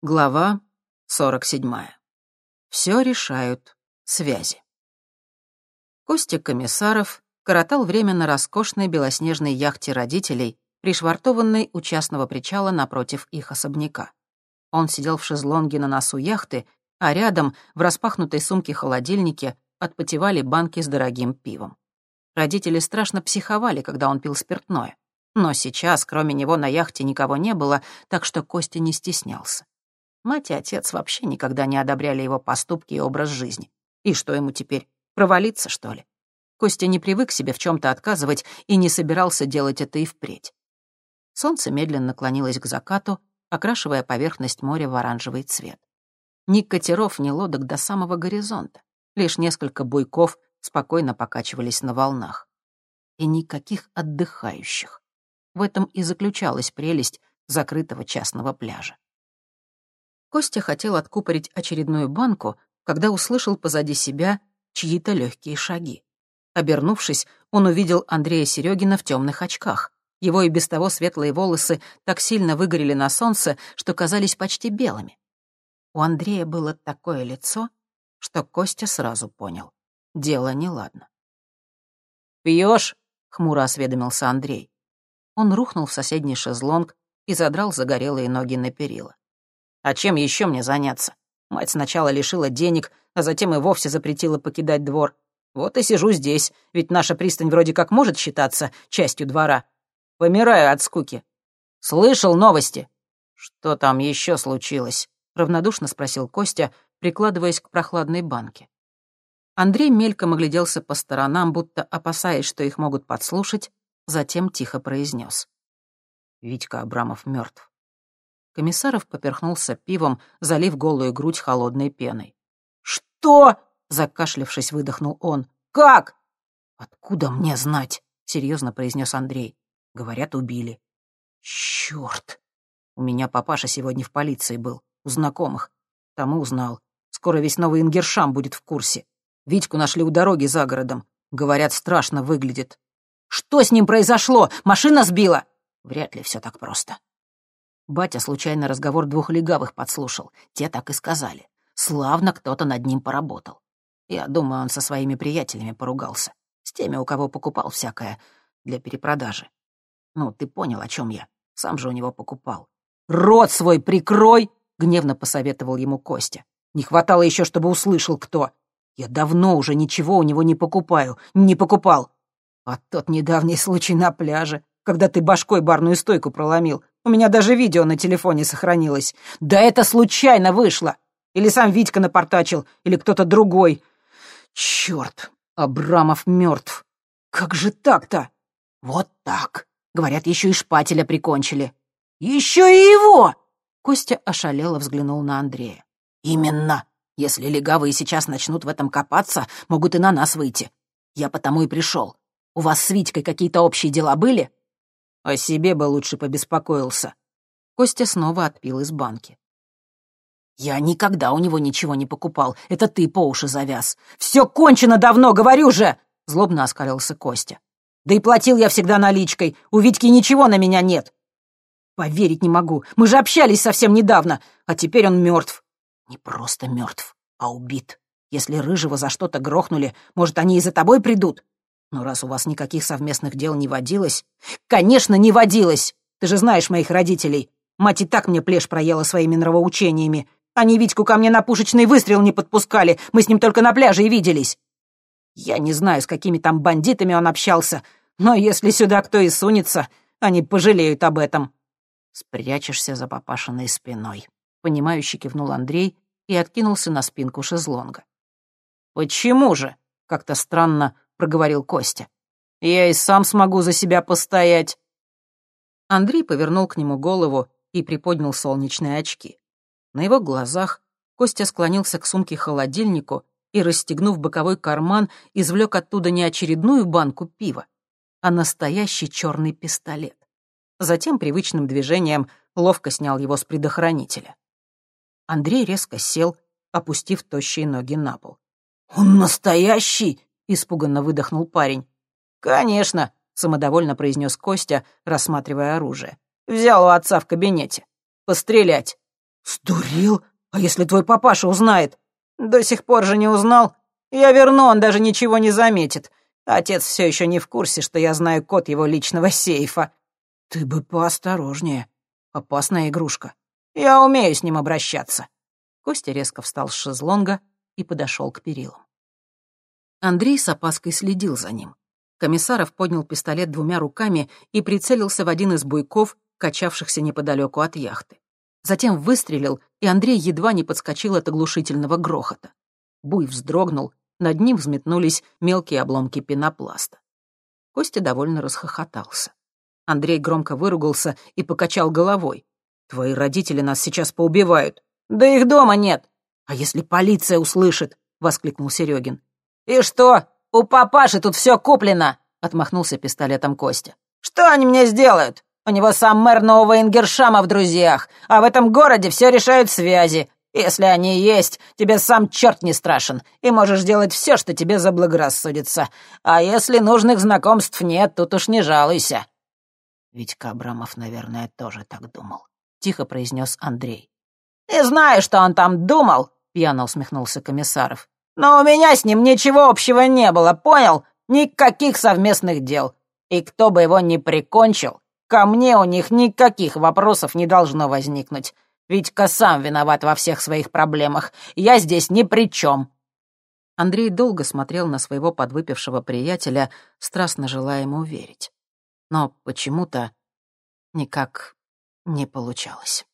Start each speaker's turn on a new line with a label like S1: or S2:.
S1: Глава 47. Все решают связи. Костя Комиссаров коротал время на роскошной белоснежной яхте родителей, пришвартованной у частного причала напротив их особняка. Он сидел в шезлонге на носу яхты, а рядом, в распахнутой сумке-холодильнике, отпотевали банки с дорогим пивом. Родители страшно психовали, когда он пил спиртное. Но сейчас, кроме него, на яхте никого не было, так что Костя не стеснялся. Мать и отец вообще никогда не одобряли его поступки и образ жизни. И что ему теперь, провалиться, что ли? Костя не привык себе в чем то отказывать и не собирался делать это и впредь. Солнце медленно клонилось к закату, окрашивая поверхность моря в оранжевый цвет. Ни катеров, ни лодок до самого горизонта. Лишь несколько буйков спокойно покачивались на волнах. И никаких отдыхающих. В этом и заключалась прелесть закрытого частного пляжа. Костя хотел откупорить очередную банку, когда услышал позади себя чьи-то легкие шаги. Обернувшись, он увидел Андрея Серегина в темных очках. Его и без того светлые волосы так сильно выгорели на солнце, что казались почти белыми. У Андрея было такое лицо, что Костя сразу понял. Дело неладно.
S2: «Пьешь?»
S1: — хмуро осведомился Андрей. Он рухнул в соседний шезлонг и задрал загорелые ноги на перила.
S2: А чем еще мне заняться? Мать сначала лишила денег, а затем и вовсе запретила покидать двор. Вот и сижу здесь, ведь наша пристань вроде как может считаться частью двора. Помираю от скуки. Слышал новости? Что там еще случилось?
S1: Равнодушно спросил Костя, прикладываясь к прохладной банке. Андрей мельком огляделся по сторонам, будто опасаясь, что их могут подслушать, затем тихо произнес. Витька Абрамов мертв. Комиссаров поперхнулся пивом, залив голую грудь холодной пеной.
S2: «Что?» — закашлявшись, выдохнул он. «Как?»
S1: «Откуда мне знать?» — серьезно произнес Андрей. «Говорят, убили».
S2: «Черт!»
S1: У меня папаша сегодня в полиции был, у знакомых. Тому узнал. Скоро весь новый Ингершам будет в курсе. Витьку нашли у дороги за городом. Говорят, страшно выглядит.
S2: «Что с ним произошло? Машина сбила?»
S1: Вряд ли все так просто. Батя случайно разговор двух легавых подслушал. Те так и сказали. Славно кто-то над ним поработал. Я думаю, он со своими приятелями поругался. С теми, у кого покупал всякое для перепродажи. Ну, ты понял, о чем я. Сам же у него покупал.
S2: «Рот свой прикрой!» — гневно посоветовал ему Костя. «Не хватало еще, чтобы услышал кто. Я давно уже ничего у него не покупаю, не покупал. А тот недавний случай на пляже, когда ты башкой барную стойку проломил, у меня даже видео на телефоне сохранилось. Да это случайно вышло. Или сам Витька напортачил, или кто-то другой. Черт, Абрамов мертв. Как же так-то?
S1: Вот так. Говорят, еще и шпателя прикончили.
S2: Еще и его!
S1: Костя ошалело взглянул на Андрея.
S2: Именно. Если легавые сейчас начнут в этом копаться, могут и на нас выйти. Я потому и пришел. У вас с Витькой какие-то общие дела были? О себе бы лучше побеспокоился.
S1: Костя снова отпил из банки.
S2: «Я никогда у него ничего не покупал. Это ты по уши завяз. Все кончено давно, говорю же!» Злобно оскалился Костя. «Да и платил я всегда наличкой. У Витьки ничего на меня нет. Поверить не могу. Мы же общались совсем недавно, а теперь он мертв. Не просто мертв, а убит. Если Рыжего за что-то грохнули, может, они и за тобой придут? Но раз у вас никаких совместных дел не водилось... Конечно, не водилось! Ты же знаешь моих родителей. Мать и так мне плешь проела своими нравоучениями. Они Витьку ко мне на пушечный выстрел не подпускали. Мы с ним только на пляже и виделись. Я не знаю, с какими там бандитами он общался, но если сюда кто и сунется, они пожалеют об этом.
S1: Спрячешься за папашиной спиной. Понимающе кивнул Андрей и откинулся на спинку шезлонга.
S2: «Почему же?» — как-то странно проговорил Костя. «Я и сам смогу за себя постоять».
S1: Андрей повернул к нему голову и приподнял солнечные очки. На его глазах Костя склонился к сумке-холодильнику и, расстегнув боковой карман, извлек оттуда не очередную банку пива, а настоящий черный пистолет. Затем привычным движением ловко снял его с предохранителя. Андрей резко сел, опустив тощие ноги на пол.
S2: «Он настоящий?»
S1: Испуганно выдохнул парень.
S2: «Конечно», — самодовольно произнес Костя, рассматривая оружие. «Взял у отца в кабинете. Пострелять». «Сдурел? А если твой папаша узнает?»
S3: «До сих пор же не узнал. Я верну, он даже ничего не заметит. Отец все еще не в курсе, что я знаю код его личного сейфа».
S2: «Ты бы поосторожнее. Опасная игрушка».
S3: «Я умею с ним обращаться».
S1: Костя резко встал с шезлонга и подошел к перилам. Андрей с опаской следил за ним. Комиссаров поднял пистолет двумя руками и прицелился в один из буйков, качавшихся неподалеку от яхты. Затем выстрелил, и Андрей едва не подскочил от оглушительного грохота. Буй вздрогнул, над ним взметнулись мелкие обломки пенопласта. Костя довольно расхохотался. Андрей громко выругался и покачал головой. «Твои родители нас сейчас поубивают».
S3: «Да их дома нет».
S2: «А если полиция услышит?» — воскликнул Серегин.
S3: «И что? У папаши тут все куплено!»
S1: — отмахнулся пистолетом Костя.
S3: «Что они мне сделают? У него сам мэр Нового Ингершама в друзьях, а в этом городе все решают связи. Если они есть, тебе сам черт не страшен, и можешь делать все, что тебе заблагорассудится. А если нужных знакомств нет, тут уж не жалуйся».
S2: Ведь Кабрамов, наверное, тоже так думал. Тихо произнес Андрей.
S3: «Не знаю, что он там думал», — пьяно усмехнулся Комиссаров. «Но у меня с ним ничего общего не было, понял? Никаких совместных дел. И кто бы его ни прикончил, ко мне у них никаких вопросов не должно возникнуть. Витька сам виноват во всех своих проблемах. Я здесь ни при чем».
S1: Андрей долго смотрел на своего подвыпившего приятеля, страстно желая ему верить. Но почему-то никак не получалось.